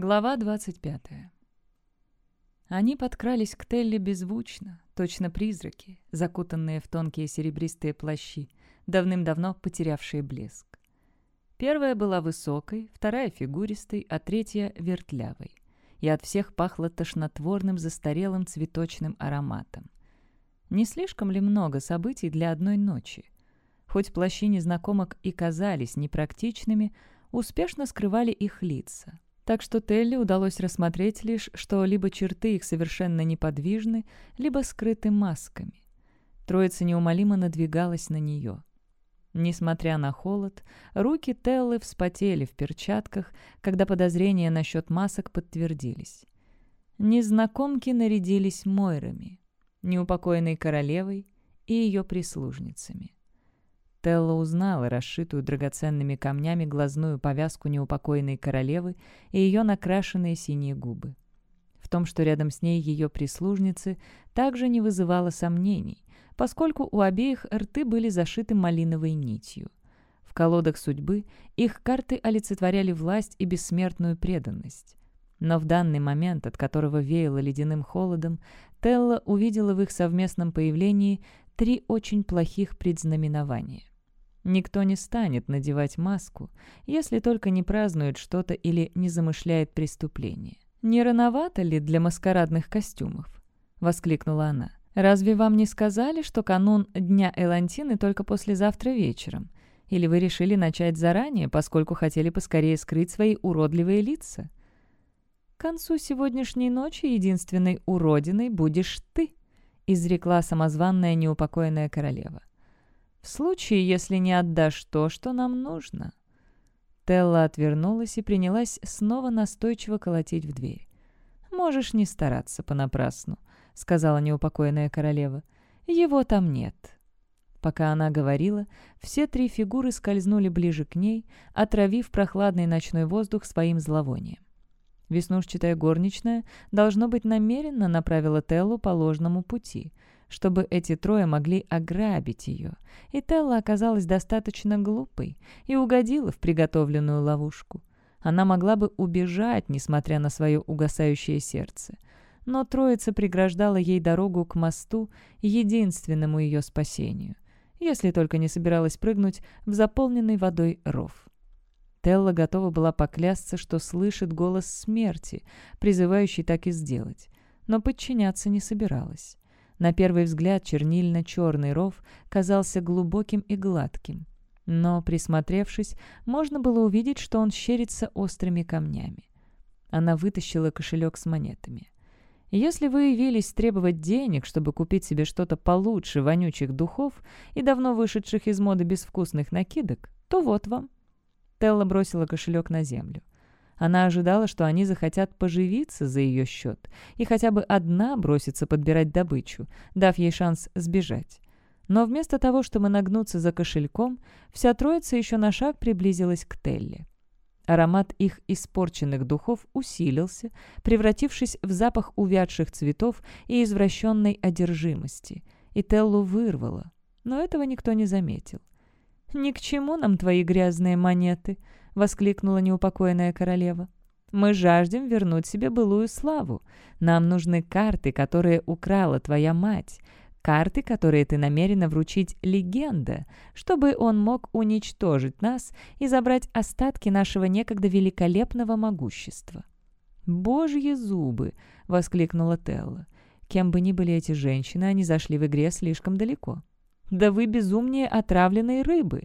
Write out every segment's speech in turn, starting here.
Глава 25. Они подкрались к Телли беззвучно, точно призраки, закутанные в тонкие серебристые плащи, давным-давно потерявшие блеск. Первая была высокой, вторая фигуристой, а третья — вертлявой. И от всех пахло тошнотворным застарелым цветочным ароматом. Не слишком ли много событий для одной ночи? Хоть плащи незнакомок и казались непрактичными, успешно скрывали их лица — так что Телли удалось рассмотреть лишь, что либо черты их совершенно неподвижны, либо скрыты масками. Троица неумолимо надвигалась на нее. Несмотря на холод, руки Теллы вспотели в перчатках, когда подозрения насчет масок подтвердились. Незнакомки нарядились Мойрами, неупокоенной королевой и ее прислужницами. Телла узнала расшитую драгоценными камнями глазную повязку неупокоенной королевы и ее накрашенные синие губы. В том, что рядом с ней ее прислужницы, также не вызывало сомнений, поскольку у обеих рты были зашиты малиновой нитью. В колодах судьбы их карты олицетворяли власть и бессмертную преданность. Но в данный момент, от которого веяло ледяным холодом, Телла увидела в их совместном появлении три очень плохих предзнаменования. Никто не станет надевать маску, если только не празднует что-то или не замышляет преступление. «Не рановато ли для маскарадных костюмов?» — воскликнула она. «Разве вам не сказали, что канун Дня Элантины только послезавтра вечером? Или вы решили начать заранее, поскольку хотели поскорее скрыть свои уродливые лица?» «К концу сегодняшней ночи единственной уродиной будешь ты», — изрекла самозванная неупокоенная королева в случае, если не отдашь то, что нам нужно». Телла отвернулась и принялась снова настойчиво колотить в дверь. «Можешь не стараться понапрасну», — сказала неупокоенная королева. «Его там нет». Пока она говорила, все три фигуры скользнули ближе к ней, отравив прохладный ночной воздух своим зловонием. Веснушчатая горничная, должно быть, намеренно направила Теллу по ложному пути — чтобы эти трое могли ограбить ее, и Телла оказалась достаточно глупой и угодила в приготовленную ловушку. Она могла бы убежать, несмотря на свое угасающее сердце. Но троица преграждала ей дорогу к мосту, единственному ее спасению, если только не собиралась прыгнуть в заполненный водой ров. Телла готова была поклясться, что слышит голос смерти, призывающий так и сделать, но подчиняться не собиралась. На первый взгляд чернильно-черный ров казался глубоким и гладким. Но, присмотревшись, можно было увидеть, что он щерится острыми камнями. Она вытащила кошелек с монетами. «Если вы явились требовать денег, чтобы купить себе что-то получше вонючих духов и давно вышедших из моды безвкусных накидок, то вот вам». Телла бросила кошелек на землю. Она ожидала, что они захотят поживиться за ее счет и хотя бы одна бросится подбирать добычу, дав ей шанс сбежать. Но вместо того, чтобы нагнуться за кошельком, вся троица еще на шаг приблизилась к Телли. Аромат их испорченных духов усилился, превратившись в запах увядших цветов и извращенной одержимости. И Теллу вырвало, но этого никто не заметил. «Ни к чему нам твои грязные монеты», воскликнула неупокоенная королева. Мы жаждем вернуть себе былую славу. Нам нужны карты, которые украла твоя мать, карты, которые ты намерена вручить легенда, чтобы он мог уничтожить нас и забрать остатки нашего некогда великолепного могущества». «Божьи зубы!» — воскликнула Телла. Кем бы ни были эти женщины, они зашли в игре слишком далеко. «Да вы безумнее отравленной рыбы!»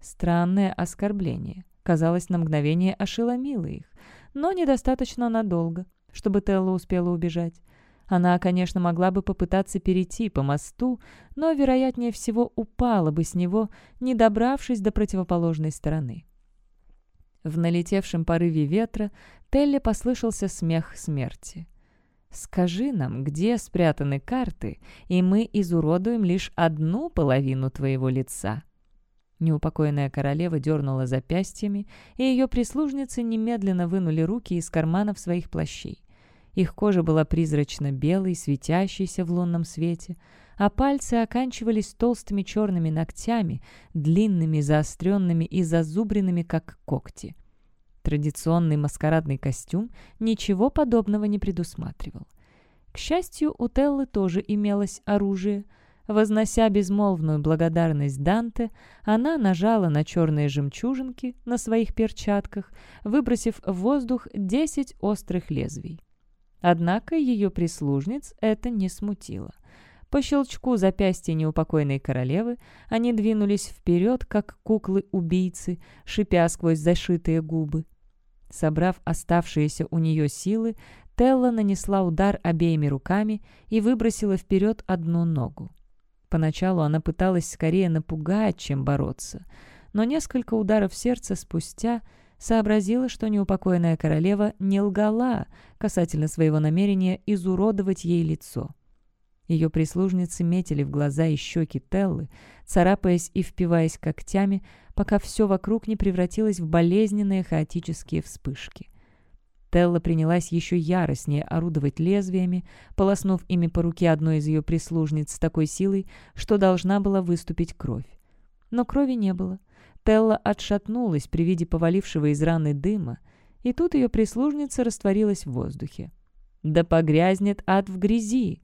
Странное оскорбление. Казалось, на мгновение ошеломило их, но недостаточно надолго, чтобы Телла успела убежать. Она, конечно, могла бы попытаться перейти по мосту, но, вероятнее всего, упала бы с него, не добравшись до противоположной стороны. В налетевшем порыве ветра Телле послышался смех смерти. «Скажи нам, где спрятаны карты, и мы изуродуем лишь одну половину твоего лица», Неупокоенная королева дернула запястьями, и ее прислужницы немедленно вынули руки из карманов своих плащей. Их кожа была призрачно-белой, светящейся в лунном свете, а пальцы оканчивались толстыми черными ногтями, длинными, заостренными и зазубренными, как когти. Традиционный маскарадный костюм ничего подобного не предусматривал. К счастью, у Теллы тоже имелось оружие — Вознося безмолвную благодарность Данте, она нажала на черные жемчужинки на своих перчатках, выбросив в воздух десять острых лезвий. Однако ее прислужниц это не смутило. По щелчку запястья неупокойной королевы они двинулись вперед, как куклы-убийцы, шипя сквозь зашитые губы. Собрав оставшиеся у нее силы, Телла нанесла удар обеими руками и выбросила вперед одну ногу. Поначалу она пыталась скорее напугать, чем бороться, но несколько ударов сердца спустя сообразила, что неупокоенная королева не лгала касательно своего намерения изуродовать ей лицо. Ее прислужницы метили в глаза и щеки Теллы, царапаясь и впиваясь когтями, пока все вокруг не превратилось в болезненные хаотические вспышки. Телла принялась еще яростнее орудовать лезвиями, полоснув ими по руке одной из ее прислужниц с такой силой, что должна была выступить кровь. Но крови не было. Телла отшатнулась при виде повалившего из раны дыма, и тут ее прислужница растворилась в воздухе. «Да погрязнет ад в грязи!»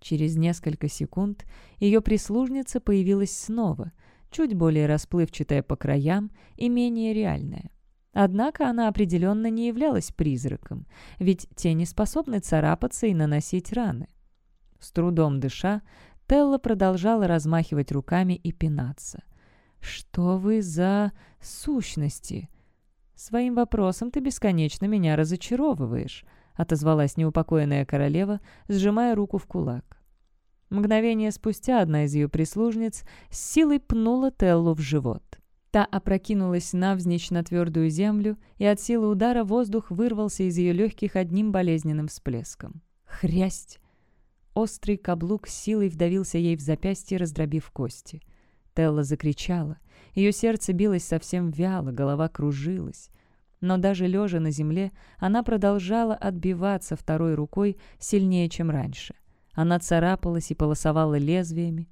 Через несколько секунд ее прислужница появилась снова, чуть более расплывчатая по краям и менее реальная. Однако она определенно не являлась призраком, ведь те не способны царапаться и наносить раны. С трудом дыша, Телла продолжала размахивать руками и пинаться. «Что вы за сущности?» «Своим вопросом ты бесконечно меня разочаровываешь», — отозвалась неупокоенная королева, сжимая руку в кулак. Мгновение спустя одна из ее прислужниц с силой пнула Теллу в живот — Та опрокинулась навзничь на твердую землю, и от силы удара воздух вырвался из ее легких одним болезненным всплеском. Хрясть! Острый каблук силой вдавился ей в запястье, раздробив кости. Телла закричала. Ее сердце билось совсем вяло, голова кружилась. Но даже лежа на земле, она продолжала отбиваться второй рукой сильнее, чем раньше. Она царапалась и полосовала лезвиями,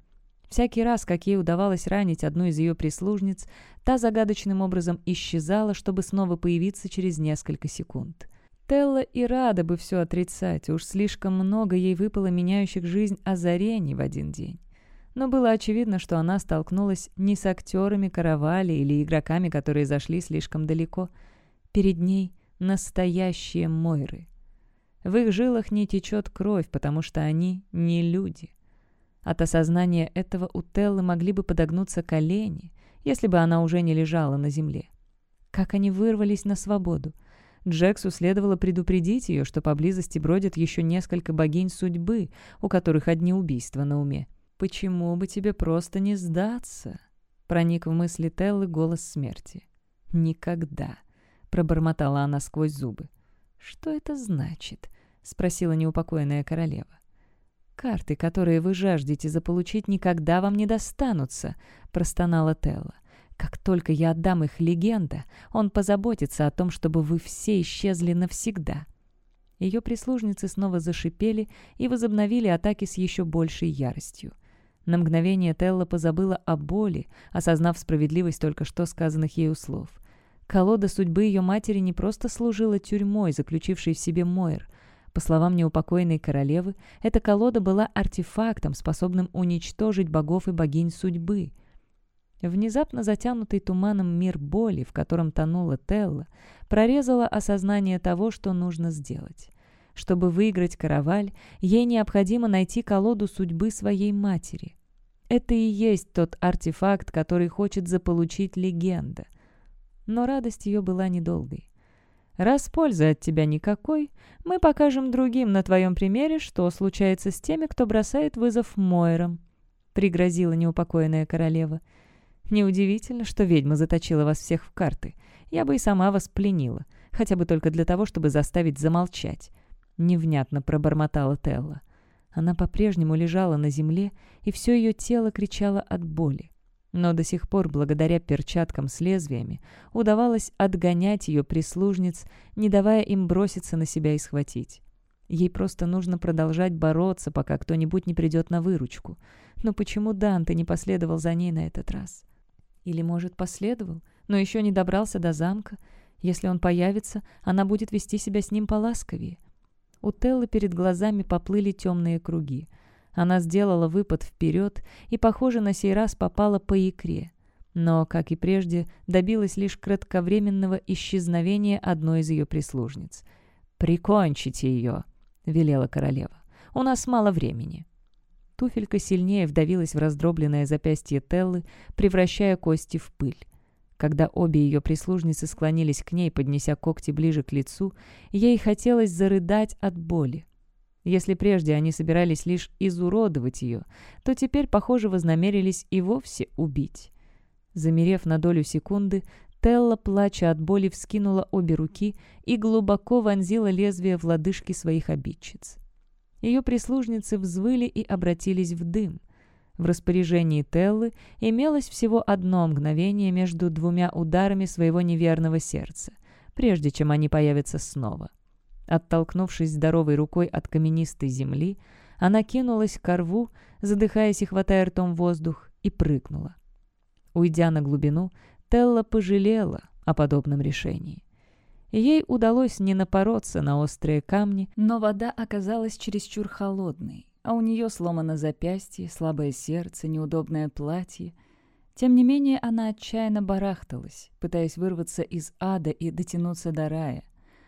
Всякий раз, как ей удавалось ранить одну из ее прислужниц, та загадочным образом исчезала, чтобы снова появиться через несколько секунд. Телла и рада бы все отрицать, уж слишком много ей выпало меняющих жизнь озарений в один день. Но было очевидно, что она столкнулась не с актерами каравали или игроками, которые зашли слишком далеко. Перед ней настоящие Мойры. В их жилах не течет кровь, потому что они не люди. От осознания этого у Теллы могли бы подогнуться колени, если бы она уже не лежала на земле. Как они вырвались на свободу! Джексу следовало предупредить ее, что поблизости бродят еще несколько богинь судьбы, у которых одни убийства на уме. «Почему бы тебе просто не сдаться?» Проник в мысли Теллы голос смерти. «Никогда!» — пробормотала она сквозь зубы. «Что это значит?» — спросила неупокоенная королева карты, которые вы жаждете заполучить, никогда вам не достанутся», — простонала Телла. «Как только я отдам их легенда, он позаботится о том, чтобы вы все исчезли навсегда». Ее прислужницы снова зашипели и возобновили атаки с еще большей яростью. На мгновение Телла позабыла о боли, осознав справедливость только что сказанных ею слов. Колода судьбы ее матери не просто служила тюрьмой, заключившей в себе Мойр — по словам неупокоенной королевы, эта колода была артефактом, способным уничтожить богов и богинь судьбы. Внезапно затянутый туманом мир боли, в котором тонула Телла, прорезала осознание того, что нужно сделать. Чтобы выиграть караваль, ей необходимо найти колоду судьбы своей матери. Это и есть тот артефакт, который хочет заполучить легенда. Но радость ее была недолгой. Раз пользы от тебя никакой, мы покажем другим на твоем примере, что случается с теми, кто бросает вызов Мойрам», — пригрозила неупокоенная королева. «Неудивительно, что ведьма заточила вас всех в карты. Я бы и сама вас пленила, хотя бы только для того, чтобы заставить замолчать», — невнятно пробормотала Телла. Она по-прежнему лежала на земле, и все ее тело кричало от боли но до сих пор, благодаря перчаткам с лезвиями, удавалось отгонять ее прислужниц, не давая им броситься на себя и схватить. Ей просто нужно продолжать бороться, пока кто-нибудь не придет на выручку. Но почему Данте не последовал за ней на этот раз? Или, может, последовал, но еще не добрался до замка? Если он появится, она будет вести себя с ним поласковее. У Теллы перед глазами поплыли темные круги — она сделала выпад вперед и, похоже, на сей раз попала по икре. Но, как и прежде, добилась лишь кратковременного исчезновения одной из ее прислужниц. «Прикончите ее!» — велела королева. «У нас мало времени». Туфелька сильнее вдавилась в раздробленное запястье Теллы, превращая кости в пыль. Когда обе ее прислужницы склонились к ней, поднеся когти ближе к лицу, ей хотелось зарыдать от боли. Если прежде они собирались лишь изуродовать ее, то теперь, похоже, вознамерились и вовсе убить. Замерев на долю секунды, Телла, плача от боли, вскинула обе руки и глубоко вонзила лезвие в лодыжки своих обидчиц. Ее прислужницы взвыли и обратились в дым. В распоряжении Теллы имелось всего одно мгновение между двумя ударами своего неверного сердца, прежде чем они появятся снова — Оттолкнувшись здоровой рукой от каменистой земли, она кинулась к рву, задыхаясь и хватая ртом воздух, и прыгнула. Уйдя на глубину, Телла пожалела о подобном решении. Ей удалось не напороться на острые камни, но вода оказалась чересчур холодной, а у нее сломано запястье, слабое сердце, неудобное платье. Тем не менее она отчаянно барахталась, пытаясь вырваться из ада и дотянуться до рая.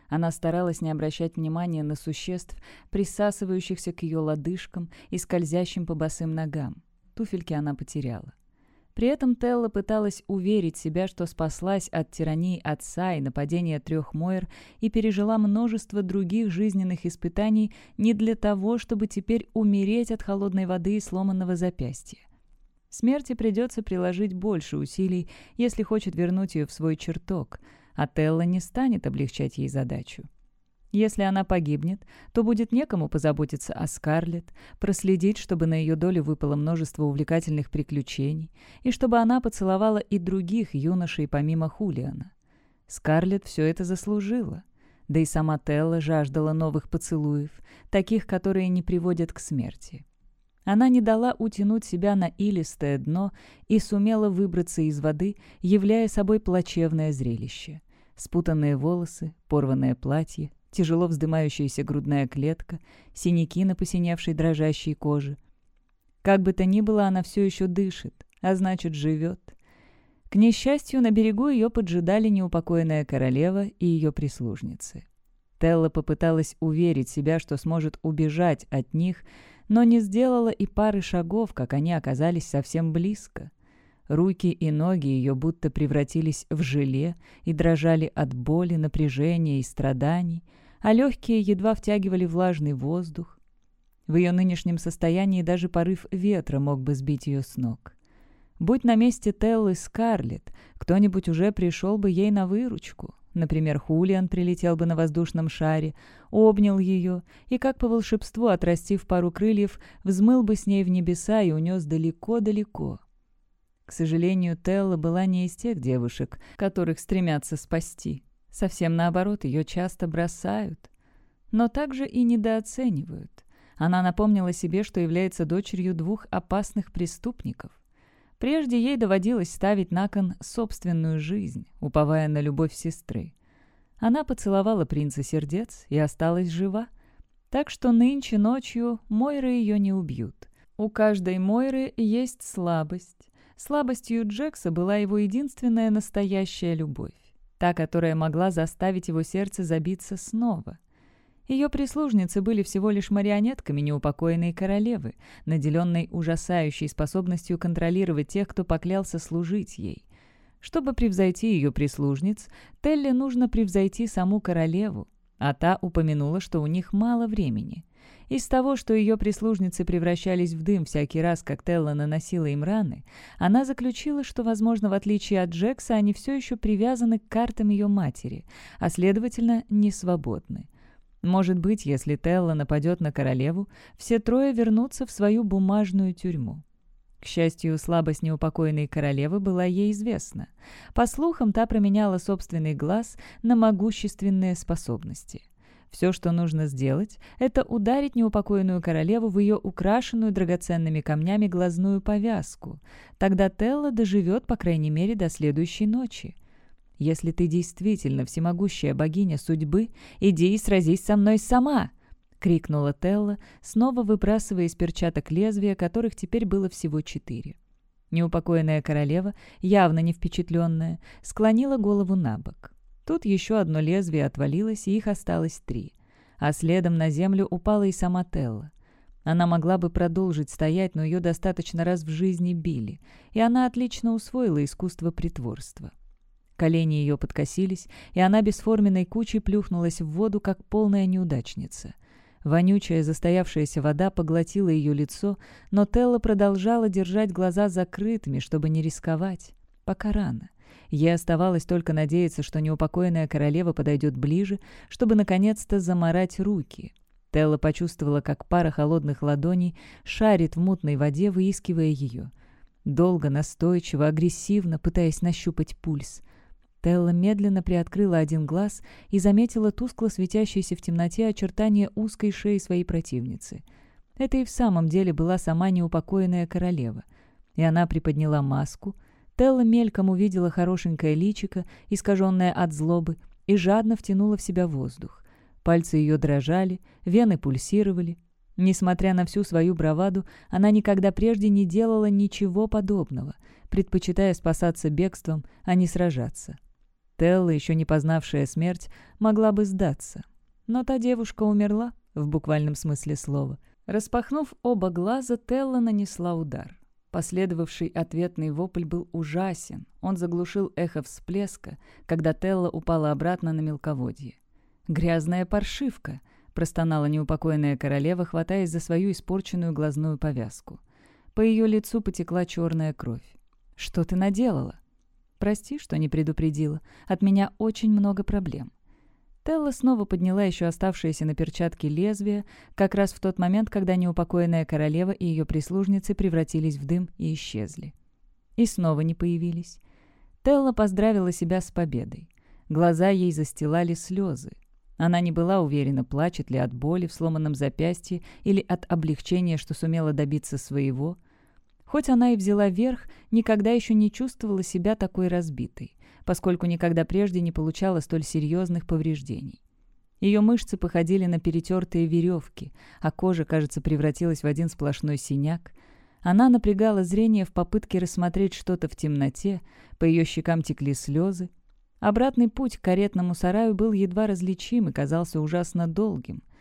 Она старалась не обращать внимания на существ, присасывающихся к ее лодыжкам и скользящим по босым ногам. Туфельки она потеряла. При этом Телла пыталась уверить себя, что спаслась от тирании отца и нападения трех Мойр и пережила множество других жизненных испытаний не для того, чтобы теперь умереть от холодной воды и сломанного запястья. Смерти придется приложить больше усилий, если хочет вернуть ее в свой чертог — Отелло не станет облегчать ей задачу. Если она погибнет, то будет некому позаботиться о Скарлетт, проследить, чтобы на ее долю выпало множество увлекательных приключений, и чтобы она поцеловала и других юношей помимо Хулиана. Скарлетт все это заслужила. Да и сама Телла жаждала новых поцелуев, таких, которые не приводят к смерти. Она не дала утянуть себя на илистое дно и сумела выбраться из воды, являя собой плачевное зрелище. Спутанные волосы, порванное платье, тяжело вздымающаяся грудная клетка, синяки на посиневшей дрожащей коже. Как бы то ни было, она все еще дышит, а значит, живет. К несчастью, на берегу ее поджидали неупокоенная королева и ее прислужницы. Телла попыталась уверить себя, что сможет убежать от них, но не сделала и пары шагов, как они оказались совсем близко. Руки и ноги ее будто превратились в желе и дрожали от боли, напряжения и страданий, а легкие едва втягивали влажный воздух. В ее нынешнем состоянии даже порыв ветра мог бы сбить ее с ног. Будь на месте Теллы Скарлетт, кто-нибудь уже пришел бы ей на выручку. Например, Хулиан прилетел бы на воздушном шаре, обнял ее и, как по волшебству, отрастив пару крыльев, взмыл бы с ней в небеса и унес далеко-далеко. К сожалению, Телла была не из тех девушек, которых стремятся спасти. Совсем наоборот, ее часто бросают. Но также и недооценивают. Она напомнила себе, что является дочерью двух опасных преступников. Прежде ей доводилось ставить на кон собственную жизнь, уповая на любовь сестры. Она поцеловала принца сердец и осталась жива. Так что нынче ночью Мойры ее не убьют. У каждой Мойры есть слабость. Слабостью Джекса была его единственная настоящая любовь. Та, которая могла заставить его сердце забиться снова – ее прислужницы были всего лишь марионетками неупокоенной королевы, наделенной ужасающей способностью контролировать тех, кто поклялся служить ей. Чтобы превзойти ее прислужниц, Телле нужно превзойти саму королеву, а та упомянула, что у них мало времени. Из того, что ее прислужницы превращались в дым всякий раз, как Телла наносила им раны, она заключила, что, возможно, в отличие от Джекса, они все еще привязаны к картам ее матери, а, следовательно, не свободны. Может быть, если Телла нападет на королеву, все трое вернутся в свою бумажную тюрьму. К счастью, слабость неупокоенной королевы была ей известна. По слухам, та променяла собственный глаз на могущественные способности – все, что нужно сделать, это ударить неупокоенную королеву в ее украшенную драгоценными камнями глазную повязку. Тогда Телла доживет, по крайней мере, до следующей ночи. Если ты действительно всемогущая богиня судьбы, иди и сразись со мной сама!» — крикнула Телла, снова выбрасывая из перчаток лезвия, которых теперь было всего четыре. Неупокоенная королева, явно не впечатленная, склонила голову на бок. Тут еще одно лезвие отвалилось, и их осталось три. А следом на землю упала и сама Телла. Она могла бы продолжить стоять, но ее достаточно раз в жизни били, и она отлично усвоила искусство притворства. Колени ее подкосились, и она бесформенной кучей плюхнулась в воду, как полная неудачница. Вонючая застоявшаяся вода поглотила ее лицо, но Телла продолжала держать глаза закрытыми, чтобы не рисковать. Пока рано. Ей оставалось только надеяться, что неупокоенная королева подойдет ближе, чтобы наконец-то заморать руки. Телла почувствовала, как пара холодных ладоней шарит в мутной воде, выискивая ее. Долго, настойчиво, агрессивно, пытаясь нащупать пульс — Телла медленно приоткрыла один глаз и заметила тускло светящиеся в темноте очертания узкой шеи своей противницы. Это и в самом деле была сама неупокоенная королева. И она приподняла маску. Телла мельком увидела хорошенькое личико, искаженное от злобы, и жадно втянула в себя воздух. Пальцы ее дрожали, вены пульсировали. Несмотря на всю свою браваду, она никогда прежде не делала ничего подобного, предпочитая спасаться бегством, а не сражаться. Телла, еще не познавшая смерть, могла бы сдаться. Но та девушка умерла, в буквальном смысле слова. Распахнув оба глаза, Телла нанесла удар. Последовавший ответный вопль был ужасен. Он заглушил эхо всплеска, когда Телла упала обратно на мелководье. «Грязная паршивка!» — простонала неупокоенная королева, хватаясь за свою испорченную глазную повязку. По ее лицу потекла черная кровь. «Что ты наделала?» Прости, что не предупредила. От меня очень много проблем». Телла снова подняла еще оставшиеся на перчатке лезвие, как раз в тот момент, когда неупокоенная королева и ее прислужницы превратились в дым и исчезли. И снова не появились. Телла поздравила себя с победой. Глаза ей застилали слезы. Она не была уверена, плачет ли от боли в сломанном запястье или от облегчения, что сумела добиться своего. Хоть она и взяла верх, никогда еще не чувствовала себя такой разбитой, поскольку никогда прежде не получала столь серьезных повреждений. Ее мышцы походили на перетертые веревки, а кожа, кажется, превратилась в один сплошной синяк. Она напрягала зрение в попытке рассмотреть что-то в темноте, по ее щекам текли слезы. Обратный путь к каретному сараю был едва различим и казался ужасно долгим —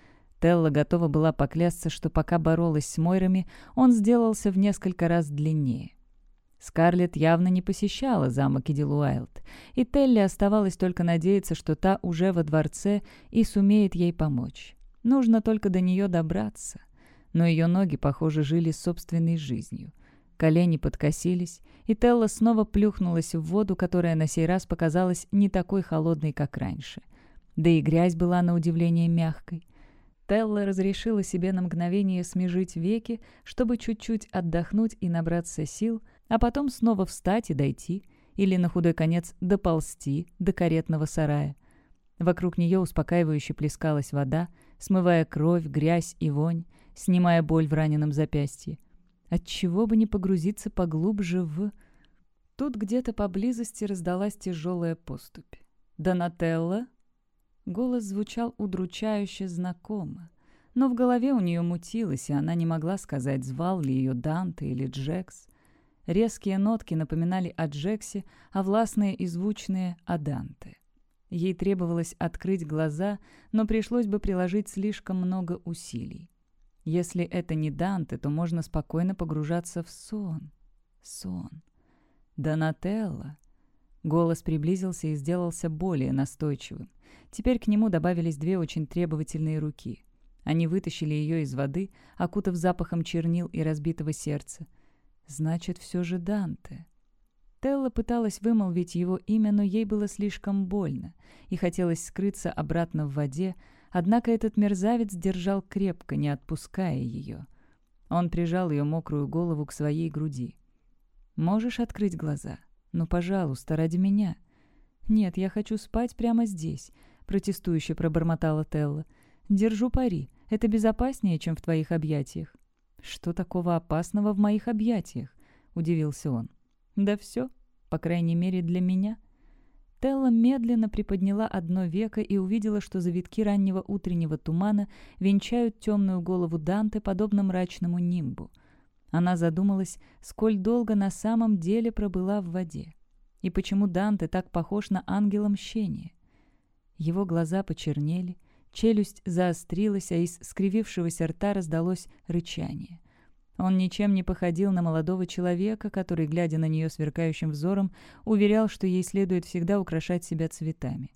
Телла готова была поклясться, что пока боролась с Мойрами, он сделался в несколько раз длиннее. Скарлетт явно не посещала замок Эдилуайлд, и Телли оставалось только надеяться, что та уже во дворце и сумеет ей помочь. Нужно только до нее добраться. Но ее ноги, похоже, жили собственной жизнью. Колени подкосились, и Телла снова плюхнулась в воду, которая на сей раз показалась не такой холодной, как раньше. Да и грязь была на удивление мягкой. Телла разрешила себе на мгновение смежить веки, чтобы чуть-чуть отдохнуть и набраться сил, а потом снова встать и дойти, или на худой конец доползти до каретного сарая. Вокруг нее успокаивающе плескалась вода, смывая кровь, грязь и вонь, снимая боль в раненом запястье. Отчего бы не погрузиться поглубже в... Тут где-то поблизости раздалась тяжелая поступь. Донателла. Голос звучал удручающе знакомо. Но в голове у нее мутилось, и она не могла сказать, звал ли ее Данте или Джекс. Резкие нотки напоминали о Джексе, а властные и звучные — о Данте. Ей требовалось открыть глаза, но пришлось бы приложить слишком много усилий. Если это не Данте, то можно спокойно погружаться в сон. Сон. Донателло. Голос приблизился и сделался более настойчивым. Теперь к нему добавились две очень требовательные руки. Они вытащили ее из воды, окутав запахом чернил и разбитого сердца. «Значит, все же Данте». Телла пыталась вымолвить его имя, но ей было слишком больно, и хотелось скрыться обратно в воде, однако этот мерзавец держал крепко, не отпуская ее. Он прижал ее мокрую голову к своей груди. «Можешь открыть глаза?» «Ну, пожалуйста, ради меня». «Нет, я хочу спать прямо здесь», — протестующе пробормотала Телла. «Держу пари. Это безопаснее, чем в твоих объятиях». «Что такого опасного в моих объятиях?» — удивился он. «Да все, по крайней мере, для меня». Телла медленно приподняла одно веко и увидела, что завитки раннего утреннего тумана венчают темную голову Данте, подобно мрачному нимбу — она задумалась, сколь долго на самом деле пробыла в воде, и почему Данте так похож на ангела мщения. Его глаза почернели, челюсть заострилась, а из скривившегося рта раздалось рычание. Он ничем не походил на молодого человека, который, глядя на нее сверкающим взором, уверял, что ей следует всегда украшать себя цветами.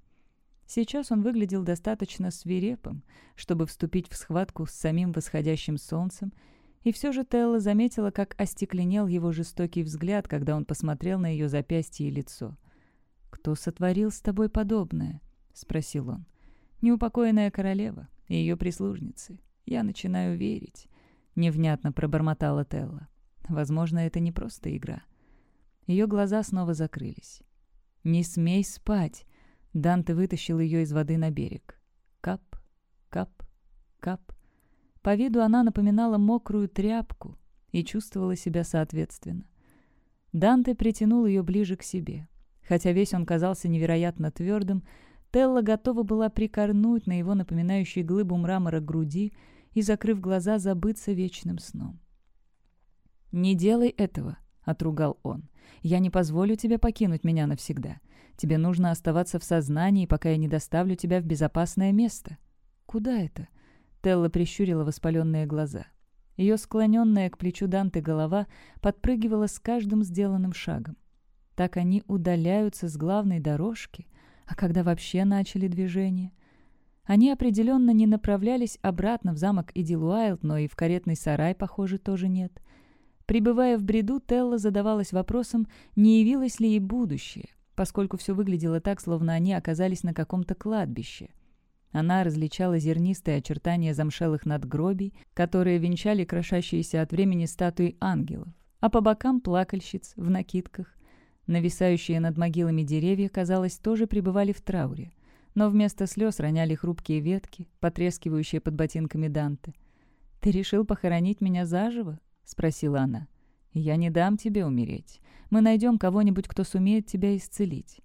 Сейчас он выглядел достаточно свирепым, чтобы вступить в схватку с самим восходящим солнцем, и все же Телла заметила, как остекленел его жестокий взгляд, когда он посмотрел на ее запястье и лицо. «Кто сотворил с тобой подобное?» — спросил он. «Неупокоенная королева и ее прислужницы. Я начинаю верить», — невнятно пробормотала Телла. «Возможно, это не просто игра». Ее глаза снова закрылись. «Не смей спать!» Данте вытащил ее из воды на берег. Кап, кап, кап. По виду она напоминала мокрую тряпку и чувствовала себя соответственно. Данте притянул ее ближе к себе. Хотя весь он казался невероятно твердым, Телла готова была прикорнуть на его напоминающей глыбу мрамора груди и, закрыв глаза, забыться вечным сном. «Не делай этого», — отругал он. «Я не позволю тебе покинуть меня навсегда. Тебе нужно оставаться в сознании, пока я не доставлю тебя в безопасное место». «Куда это?» Телла прищурила воспаленные глаза. Ее склоненная к плечу Данте голова подпрыгивала с каждым сделанным шагом. Так они удаляются с главной дорожки, а когда вообще начали движение? Они определенно не направлялись обратно в замок Идилуайлд, но и в каретный сарай, похоже, тоже нет. Прибывая в бреду, Телла задавалась вопросом, не явилось ли ей будущее, поскольку все выглядело так, словно они оказались на каком-то кладбище. Она различала зернистые очертания замшелых надгробий, которые венчали крошащиеся от времени статуи ангелов, а по бокам плакальщиц в накидках. Нависающие над могилами деревья, казалось, тоже пребывали в трауре, но вместо слез роняли хрупкие ветки, потрескивающие под ботинками Данте. «Ты решил похоронить меня заживо?» — спросила она. «Я не дам тебе умереть. Мы найдем кого-нибудь, кто сумеет тебя исцелить.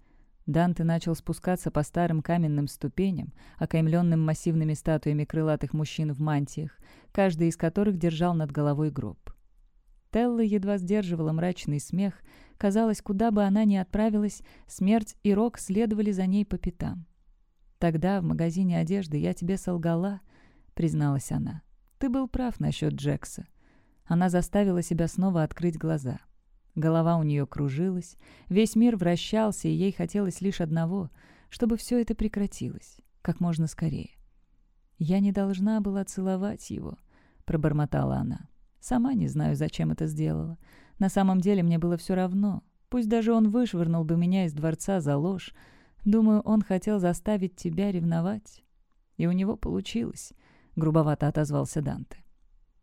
Данте начал спускаться по старым каменным ступеням, окаймленным массивными статуями крылатых мужчин в мантиях, каждый из которых держал над головой гроб. Телла едва сдерживала мрачный смех. Казалось, куда бы она ни отправилась, смерть и рок следовали за ней по пятам. «Тогда в магазине одежды я тебе солгала», — призналась она. «Ты был прав насчет Джекса». Она заставила себя снова открыть глаза — Голова у нее кружилась, весь мир вращался, и ей хотелось лишь одного, чтобы все это прекратилось, как можно скорее. «Я не должна была целовать его», — пробормотала она. «Сама не знаю, зачем это сделала. На самом деле мне было все равно. Пусть даже он вышвырнул бы меня из дворца за ложь. Думаю, он хотел заставить тебя ревновать. И у него получилось», — грубовато отозвался Данте.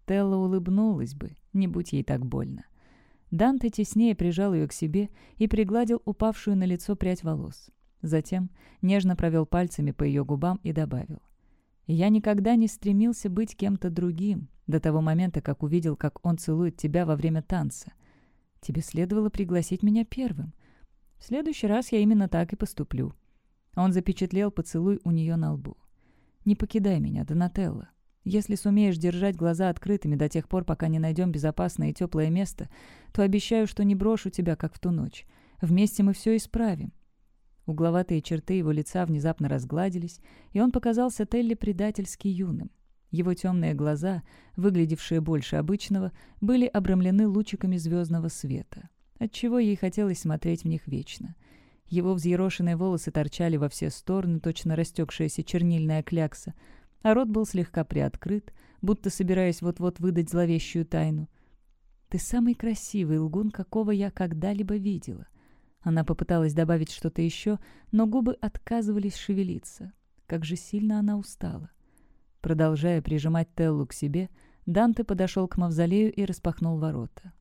Телла улыбнулась бы, не будь ей так больно. — Данте теснее прижал ее к себе и пригладил упавшую на лицо прядь волос. Затем нежно провел пальцами по ее губам и добавил. «Я никогда не стремился быть кем-то другим, до того момента, как увидел, как он целует тебя во время танца. Тебе следовало пригласить меня первым. В следующий раз я именно так и поступлю». Он запечатлел поцелуй у нее на лбу. «Не покидай меня, Донателло», если сумеешь держать глаза открытыми до тех пор, пока не найдем безопасное и теплое место, то обещаю, что не брошу тебя, как в ту ночь. Вместе мы все исправим». Угловатые черты его лица внезапно разгладились, и он показался Телли предательски юным. Его темные глаза, выглядевшие больше обычного, были обрамлены лучиками звездного света, отчего ей хотелось смотреть в них вечно. Его взъерошенные волосы торчали во все стороны, точно растекшаяся чернильная клякса — а рот был слегка приоткрыт, будто собираясь вот-вот выдать зловещую тайну. «Ты самый красивый лгун, какого я когда-либо видела». Она попыталась добавить что-то еще, но губы отказывались шевелиться. Как же сильно она устала. Продолжая прижимать Теллу к себе, Данте подошел к мавзолею и распахнул ворота.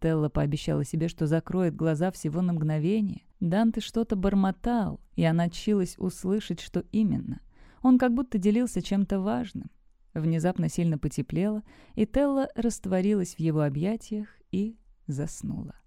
Телла пообещала себе, что закроет глаза всего на мгновение. Данте что-то бормотал, и она чилась услышать, что именно. Он как будто делился чем-то важным. Внезапно сильно потеплело, и Телла растворилась в его объятиях и заснула.